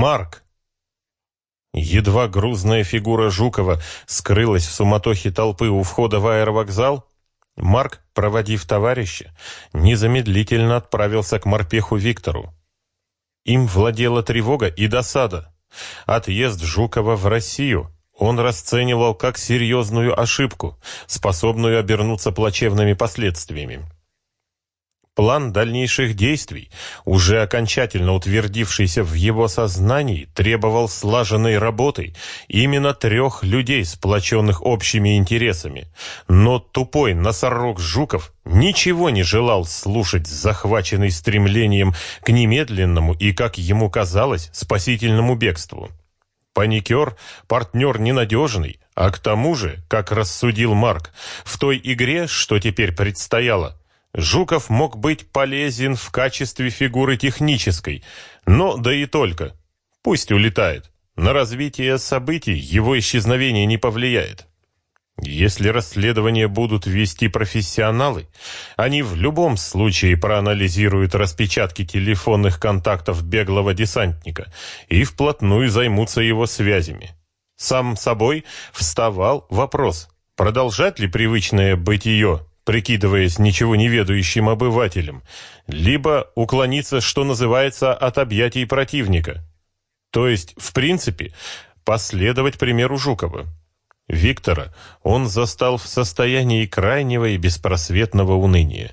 Марк!» Едва грузная фигура Жукова скрылась в суматохе толпы у входа в аэровокзал, Марк, проводив товарища, незамедлительно отправился к морпеху Виктору. Им владела тревога и досада. Отъезд Жукова в Россию он расценивал как серьезную ошибку, способную обернуться плачевными последствиями. План дальнейших действий, уже окончательно утвердившийся в его сознании, требовал слаженной работы именно трех людей, сплоченных общими интересами. Но тупой носорог Жуков ничего не желал слушать, захваченный стремлением к немедленному и, как ему казалось, спасительному бегству. Паникер – партнер ненадежный, а к тому же, как рассудил Марк, в той игре, что теперь предстояло, Жуков мог быть полезен в качестве фигуры технической, но да и только. Пусть улетает. На развитие событий его исчезновение не повлияет. Если расследование будут вести профессионалы, они в любом случае проанализируют распечатки телефонных контактов беглого десантника и вплотную займутся его связями. Сам собой вставал вопрос, продолжать ли привычное бытие прикидываясь ничего не ведающим обывателем, либо уклониться, что называется, от объятий противника. То есть, в принципе, последовать примеру Жукова. Виктора он застал в состоянии крайнего и беспросветного уныния.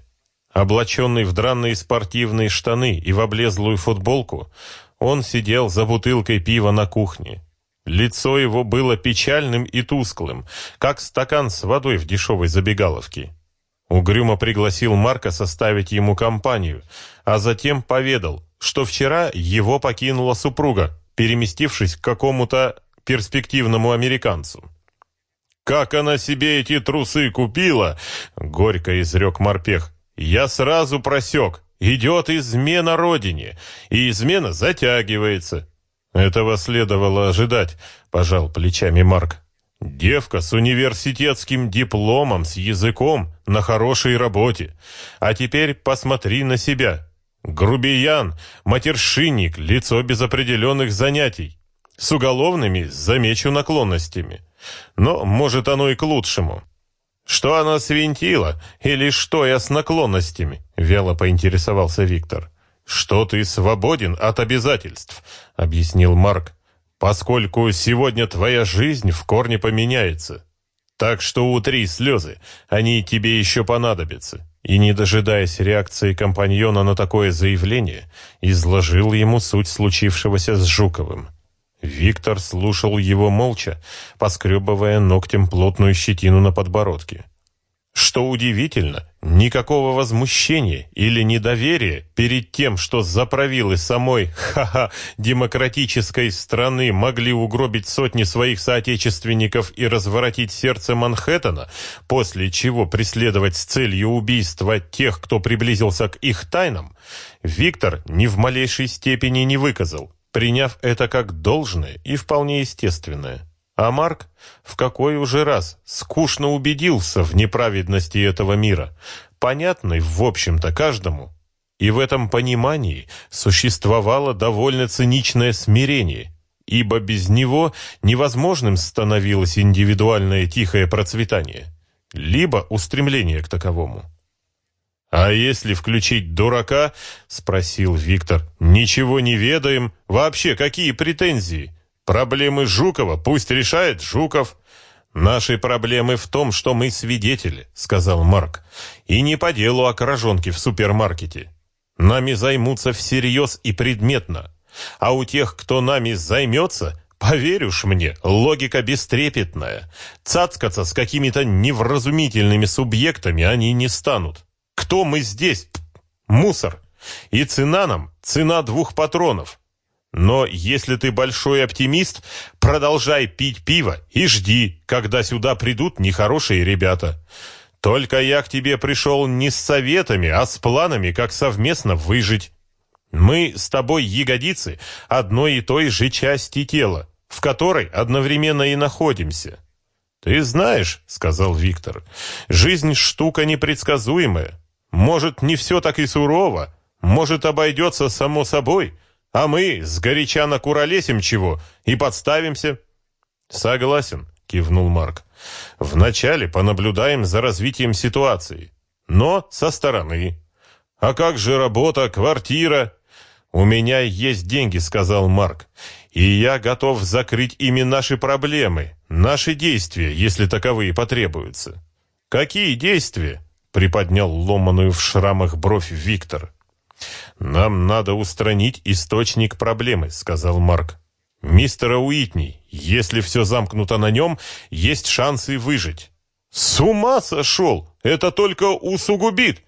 Облаченный в дранные спортивные штаны и в облезлую футболку, он сидел за бутылкой пива на кухне. Лицо его было печальным и тусклым, как стакан с водой в дешевой забегаловке. Угрюмо пригласил Марка составить ему компанию, а затем поведал, что вчера его покинула супруга, переместившись к какому-то перспективному американцу. «Как она себе эти трусы купила?» — горько изрек морпех. «Я сразу просек. Идет измена родине, и измена затягивается». «Этого следовало ожидать», — пожал плечами Марк. Девка с университетским дипломом, с языком, на хорошей работе. А теперь посмотри на себя. Грубиян, матершинник, лицо без определенных занятий. С уголовными, замечу, наклонностями. Но, может, оно и к лучшему. Что она свинтила? Или что я с наклонностями? Вяло поинтересовался Виктор. Что ты свободен от обязательств, объяснил Марк поскольку сегодня твоя жизнь в корне поменяется. Так что утри слезы, они тебе еще понадобятся». И, не дожидаясь реакции компаньона на такое заявление, изложил ему суть случившегося с Жуковым. Виктор слушал его молча, поскребывая ногтем плотную щетину на подбородке. Что удивительно, никакого возмущения или недоверия перед тем, что заправилы самой, ха-ха, демократической страны могли угробить сотни своих соотечественников и разворотить сердце Манхэттена, после чего преследовать с целью убийства тех, кто приблизился к их тайнам, Виктор ни в малейшей степени не выказал, приняв это как должное и вполне естественное. А Марк в какой уже раз скучно убедился в неправедности этого мира, понятный, в общем-то, каждому. И в этом понимании существовало довольно циничное смирение, ибо без него невозможным становилось индивидуальное тихое процветание, либо устремление к таковому. «А если включить дурака?» — спросил Виктор. «Ничего не ведаем. Вообще, какие претензии? Проблемы Жукова пусть решает Жуков. Наши проблемы в том, что мы свидетели, сказал Марк. И не по делу о крожонке в супермаркете. Нами займутся всерьез и предметно. А у тех, кто нами займется, поверь уж мне, логика бестрепетная. Цацкаться с какими-то невразумительными субъектами они не станут. Кто мы здесь? Мусор. И цена нам – цена двух патронов. Но если ты большой оптимист, продолжай пить пиво и жди, когда сюда придут нехорошие ребята. Только я к тебе пришел не с советами, а с планами, как совместно выжить. Мы с тобой ягодицы одной и той же части тела, в которой одновременно и находимся. Ты знаешь, сказал Виктор, жизнь штука непредсказуемая. Может, не все так и сурово, может, обойдется само собой, А мы сгоряча накуролесим чего и подставимся». «Согласен», — кивнул Марк. «Вначале понаблюдаем за развитием ситуации, но со стороны. А как же работа, квартира?» «У меня есть деньги», — сказал Марк, «и я готов закрыть ими наши проблемы, наши действия, если таковые потребуются». «Какие действия?» — приподнял ломаную в шрамах бровь Виктор. «Нам надо устранить источник проблемы», — сказал Марк. «Мистера Уитни, если все замкнуто на нем, есть шансы выжить». «С ума сошел! Это только усугубит!»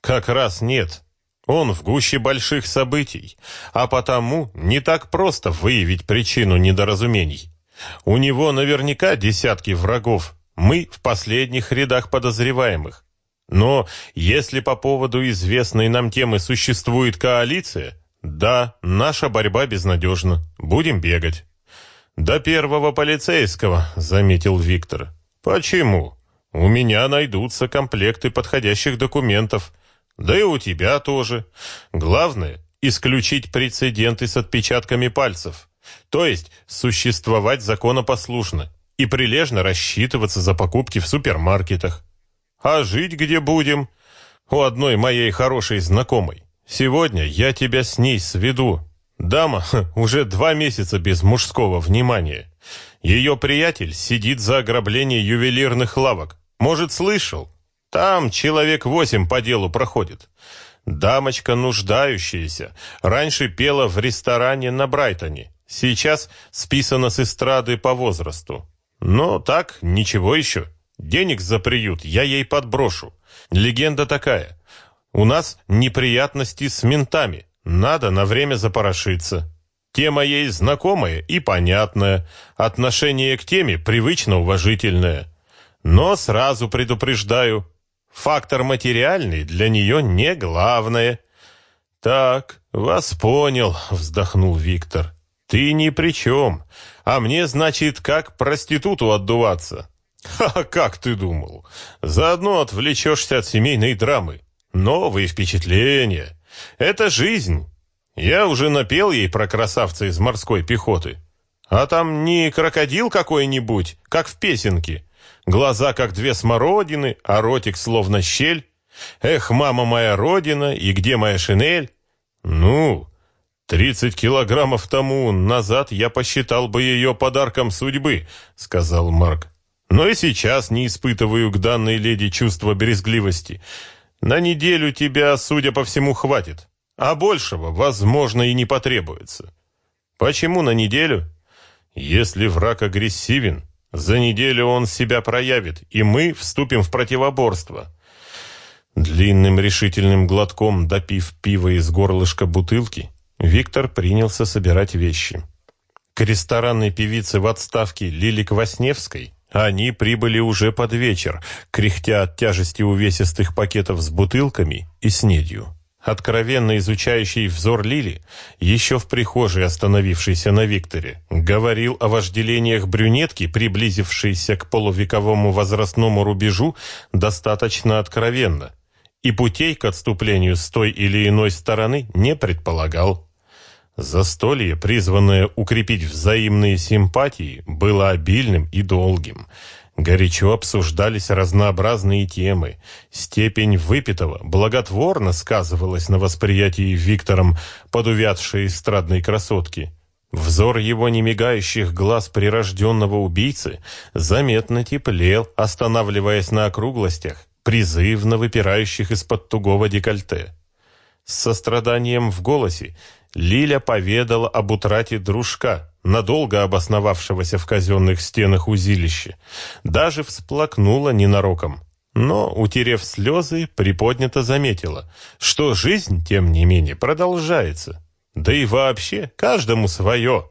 «Как раз нет. Он в гуще больших событий, а потому не так просто выявить причину недоразумений. У него наверняка десятки врагов, мы в последних рядах подозреваемых. Но если по поводу известной нам темы существует коалиция, да, наша борьба безнадежна. Будем бегать. До первого полицейского, заметил Виктор. Почему? У меня найдутся комплекты подходящих документов. Да и у тебя тоже. Главное исключить прецеденты с отпечатками пальцев. То есть существовать законопослушно и прилежно рассчитываться за покупки в супермаркетах. А жить где будем? У одной моей хорошей знакомой. Сегодня я тебя с ней сведу. Дама уже два месяца без мужского внимания. Ее приятель сидит за ограбление ювелирных лавок. Может, слышал? Там человек восемь по делу проходит. Дамочка нуждающаяся. Раньше пела в ресторане на Брайтоне. Сейчас списана с эстрады по возрасту. Но так, ничего еще. Денег за приют я ей подброшу. Легенда такая. У нас неприятности с ментами. Надо на время запорошиться. Тема ей знакомая и понятная. Отношение к теме привычно уважительное. Но сразу предупреждаю, фактор материальный для нее не главное. Так, вас понял, вздохнул Виктор. Ты ни при чем. А мне, значит, как проституту отдуваться. Ха, как ты думал? Заодно отвлечешься от семейной драмы. Новые впечатления. Это жизнь. Я уже напел ей про красавца из морской пехоты. А там не крокодил какой-нибудь, как в песенке. Глаза, как две смородины, а ротик словно щель. Эх, мама моя родина, и где моя шинель? Ну, «Тридцать килограммов тому назад я посчитал бы ее подарком судьбы», — сказал Марк. «Но и сейчас не испытываю к данной леди чувства брезгливости. На неделю тебя, судя по всему, хватит, а большего, возможно, и не потребуется». «Почему на неделю?» «Если враг агрессивен, за неделю он себя проявит, и мы вступим в противоборство». Длинным решительным глотком допив пиво из горлышка бутылки, Виктор принялся собирать вещи. К ресторанной певице в отставке Лили Квасневской они прибыли уже под вечер, кряхтя от тяжести увесистых пакетов с бутылками и снедью. Откровенно изучающий взор Лили, еще в прихожей остановившийся на Викторе, говорил о вожделениях брюнетки, приблизившейся к полувековому возрастному рубежу, достаточно откровенно – и путей к отступлению с той или иной стороны не предполагал. Застолье, призванное укрепить взаимные симпатии, было обильным и долгим. Горячо обсуждались разнообразные темы. Степень выпитого благотворно сказывалась на восприятии Виктором подувядшей эстрадной красотки. Взор его немигающих глаз прирожденного убийцы заметно теплел, останавливаясь на округлостях, призывно выпирающих из-под тугого декольте. С состраданием в голосе Лиля поведала об утрате дружка, надолго обосновавшегося в казенных стенах узилища. Даже всплакнула ненароком. Но, утерев слезы, приподнято заметила, что жизнь, тем не менее, продолжается. Да и вообще, каждому свое.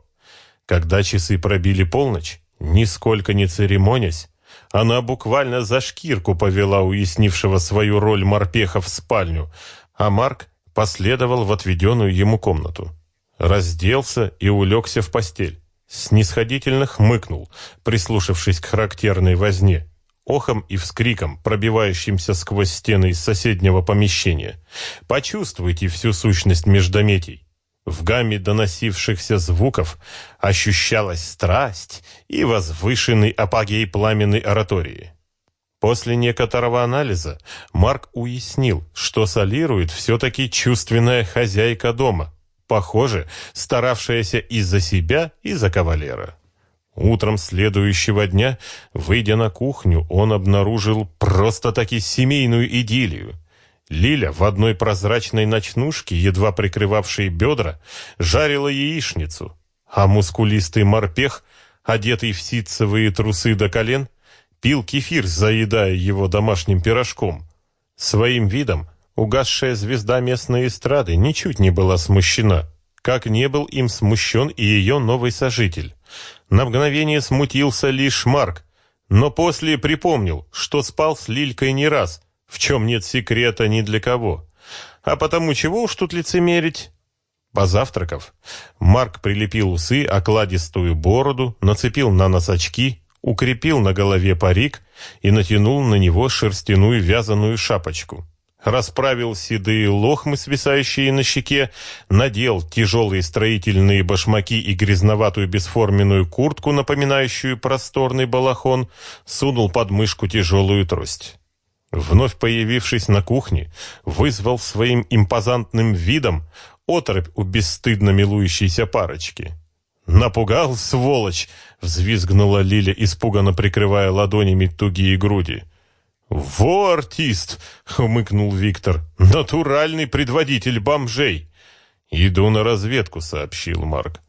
Когда часы пробили полночь, нисколько не церемонясь, она буквально за шкирку повела уяснившего свою роль морпеха в спальню, а Марк последовал в отведенную ему комнату. Разделся и улегся в постель. Снисходительно хмыкнул, прислушавшись к характерной возне, охом и вскриком, пробивающимся сквозь стены из соседнего помещения. Почувствуйте всю сущность междометий. В гамме доносившихся звуков ощущалась страсть и возвышенный апогей пламенной оратории. После некоторого анализа Марк уяснил, что солирует все-таки чувственная хозяйка дома, похоже, старавшаяся и за себя, и за кавалера. Утром следующего дня, выйдя на кухню, он обнаружил просто-таки семейную идиллию. Лиля в одной прозрачной ночнушке, едва прикрывавшей бедра, жарила яичницу, а мускулистый морпех, одетый в ситцевые трусы до колен, пил кефир, заедая его домашним пирожком. Своим видом угасшая звезда местной эстрады ничуть не была смущена, как не был им смущен и ее новый сожитель. На мгновение смутился лишь Марк, но после припомнил, что спал с Лилькой не раз, в чем нет секрета ни для кого. А потому чего уж тут лицемерить? Позавтракав, Марк прилепил усы, окладистую бороду, нацепил на нос очки укрепил на голове парик и натянул на него шерстяную вязаную шапочку. Расправил седые лохмы, свисающие на щеке, надел тяжелые строительные башмаки и грязноватую бесформенную куртку, напоминающую просторный балахон, сунул под мышку тяжелую трость. Вновь появившись на кухне, вызвал своим импозантным видом оторопь у бесстыдно милующейся парочки. «Напугал, сволочь!» — взвизгнула Лиля, испуганно прикрывая ладонями тугие груди. «Во, артист!» — хмыкнул Виктор. «Натуральный предводитель бомжей!» «Иду на разведку», — сообщил Марк.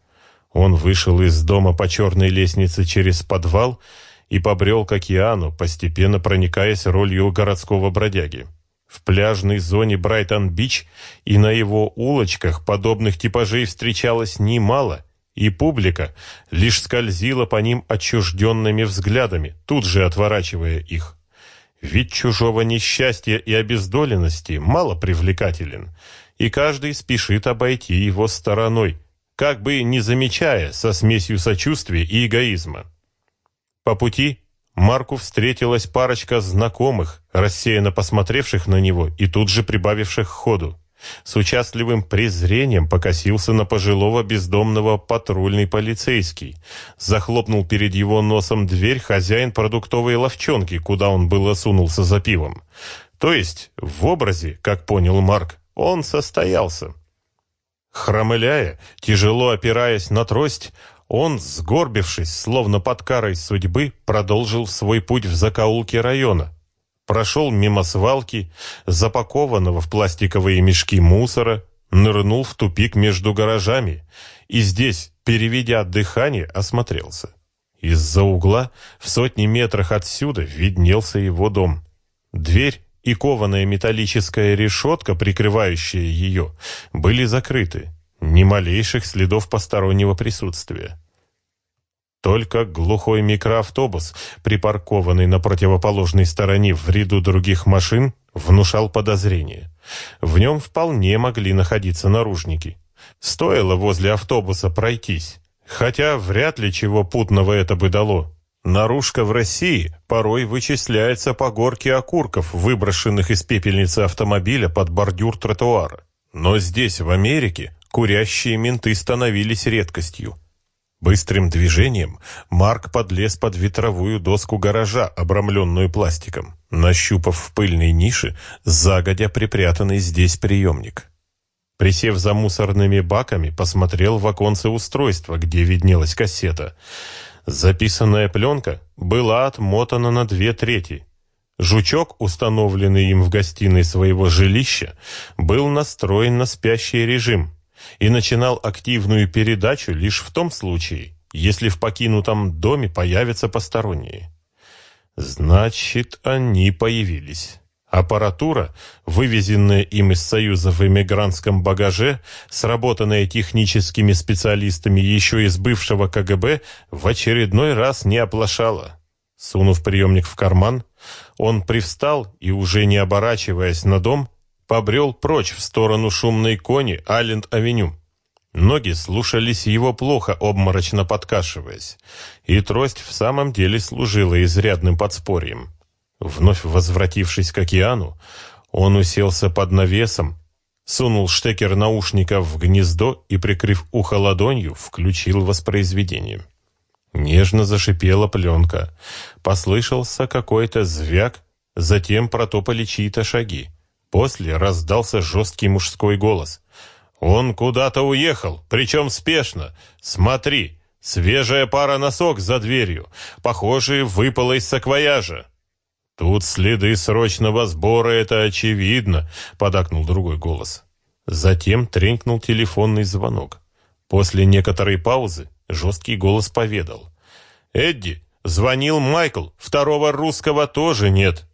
Он вышел из дома по черной лестнице через подвал и побрел к океану, постепенно проникаясь ролью городского бродяги. В пляжной зоне Брайтон-Бич и на его улочках подобных типажей встречалось немало — и публика лишь скользила по ним отчужденными взглядами, тут же отворачивая их. Вид чужого несчастья и обездоленности мало привлекателен, и каждый спешит обойти его стороной, как бы не замечая со смесью сочувствия и эгоизма. По пути Марку встретилась парочка знакомых, рассеянно посмотревших на него и тут же прибавивших ходу. С участливым презрением покосился на пожилого бездомного патрульный полицейский. Захлопнул перед его носом дверь хозяин продуктовой ловчонки, куда он было сунулся за пивом. То есть, в образе, как понял Марк, он состоялся. Хромыляя, тяжело опираясь на трость, он, сгорбившись, словно под карой судьбы, продолжил свой путь в закоулке района, прошел мимо свалки, запакованного в пластиковые мешки мусора, нырнул в тупик между гаражами и здесь, переведя дыхание, осмотрелся. Из-за угла, в сотни метрах отсюда, виднелся его дом. Дверь и кованая металлическая решетка, прикрывающая ее, были закрыты. Ни малейших следов постороннего присутствия. Только глухой микроавтобус, припаркованный на противоположной стороне в ряду других машин, внушал подозрение. В нем вполне могли находиться наружники. Стоило возле автобуса пройтись, хотя вряд ли чего путного это бы дало. Наружка в России порой вычисляется по горке окурков, выброшенных из пепельницы автомобиля под бордюр тротуара. Но здесь, в Америке, курящие менты становились редкостью. Быстрым движением Марк подлез под ветровую доску гаража, обрамленную пластиком, нащупав в пыльной нише загодя припрятанный здесь приемник. Присев за мусорными баками, посмотрел в оконце устройства, где виднелась кассета. Записанная пленка была отмотана на две трети. Жучок, установленный им в гостиной своего жилища, был настроен на спящий режим, и начинал активную передачу лишь в том случае, если в покинутом доме появятся посторонние. Значит, они появились. Аппаратура, вывезенная им из Союза в эмигрантском багаже, сработанная техническими специалистами еще из бывшего КГБ, в очередной раз не оплошала. Сунув приемник в карман, он привстал и, уже не оборачиваясь на дом, побрел прочь в сторону шумной кони Айленд-авеню. Ноги слушались его плохо, обморочно подкашиваясь, и трость в самом деле служила изрядным подспорьем. Вновь возвратившись к океану, он уселся под навесом, Сунул штекер наушников в гнездо и, прикрыв ухо ладонью, включил воспроизведение. Нежно зашипела пленка. Послышался какой-то звяк, затем протопали чьи-то шаги. После раздался жесткий мужской голос. «Он куда-то уехал, причем спешно. Смотри, свежая пара носок за дверью. Похоже, выпала из саквояжа». «Тут следы срочного сбора, это очевидно», — подакнул другой голос. Затем тренькнул телефонный звонок. После некоторой паузы жесткий голос поведал. «Эдди, звонил Майкл, второго русского тоже нет,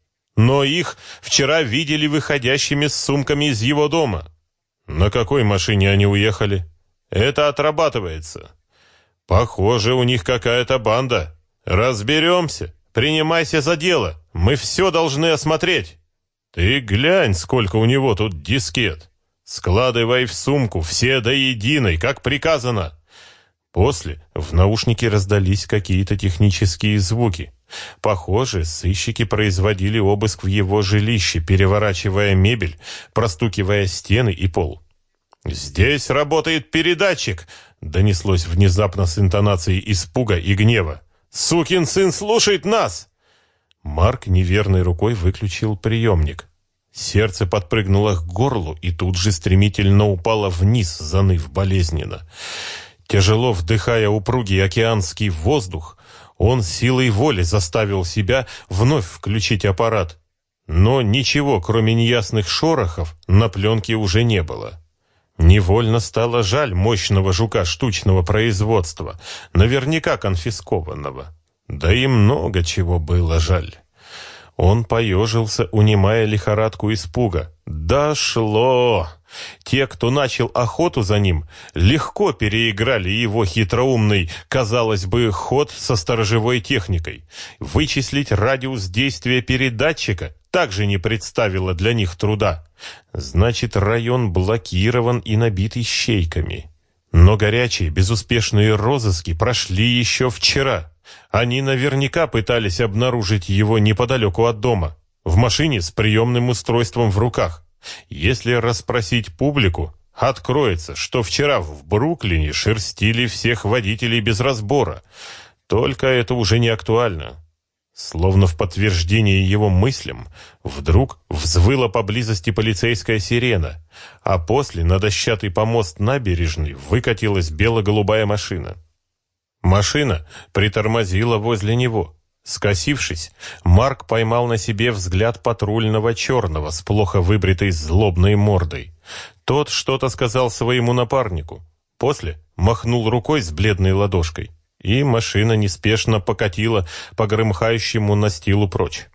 но их вчера видели выходящими с сумками из его дома». «На какой машине они уехали?» «Это отрабатывается». «Похоже, у них какая-то банда. Разберемся». Принимайся за дело. Мы все должны осмотреть. Ты глянь, сколько у него тут дискет. Складывай в сумку, все до единой, как приказано. После в наушнике раздались какие-то технические звуки. Похоже, сыщики производили обыск в его жилище, переворачивая мебель, простукивая стены и пол. «Здесь работает передатчик!» — донеслось внезапно с интонацией испуга и гнева. «Сукин сын слушает нас!» Марк неверной рукой выключил приемник. Сердце подпрыгнуло к горлу и тут же стремительно упало вниз, заныв болезненно. Тяжело вдыхая упругий океанский воздух, он силой воли заставил себя вновь включить аппарат. Но ничего, кроме неясных шорохов, на пленке уже не было. Невольно стало жаль мощного жука штучного производства, наверняка конфискованного. Да и много чего было жаль. Он поежился, унимая лихорадку испуга. «Дошло!» Те, кто начал охоту за ним, легко переиграли его хитроумный, казалось бы, ход со сторожевой техникой. Вычислить радиус действия передатчика также не представило для них труда. Значит, район блокирован и набит ищейками. Но горячие, безуспешные розыски прошли еще вчера. Они наверняка пытались обнаружить его неподалеку от дома, в машине с приемным устройством в руках. Если расспросить публику, откроется, что вчера в Бруклине шерстили всех водителей без разбора. Только это уже не актуально. Словно в подтверждение его мыслям, вдруг взвыла поблизости полицейская сирена, а после на дощатый помост набережной выкатилась бело-голубая машина. Машина притормозила возле него. Скосившись, Марк поймал на себе взгляд патрульного черного с плохо выбритой злобной мордой. Тот что-то сказал своему напарнику. После махнул рукой с бледной ладошкой и машина неспешно покатила по громыхающему настилу прочь.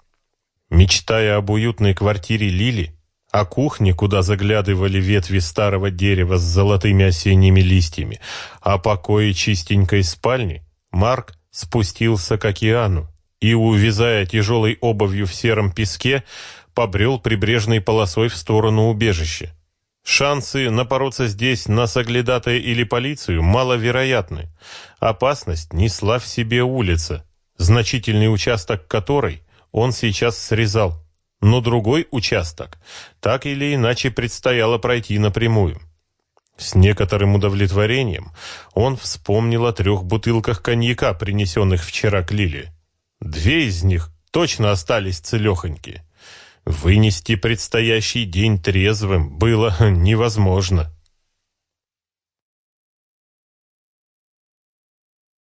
Мечтая об уютной квартире Лили, о кухне, куда заглядывали ветви старого дерева с золотыми осенними листьями, о покое чистенькой спальни, Марк спустился к океану и, увязая тяжелой обувью в сером песке, побрел прибрежной полосой в сторону убежища. Шансы напороться здесь на соглядатая или полицию маловероятны. Опасность несла в себе улица, значительный участок которой он сейчас срезал. Но другой участок так или иначе предстояло пройти напрямую. С некоторым удовлетворением он вспомнил о трех бутылках коньяка, принесенных вчера к Лиле. Две из них точно остались целехоньки. Вынести предстоящий день трезвым было невозможно.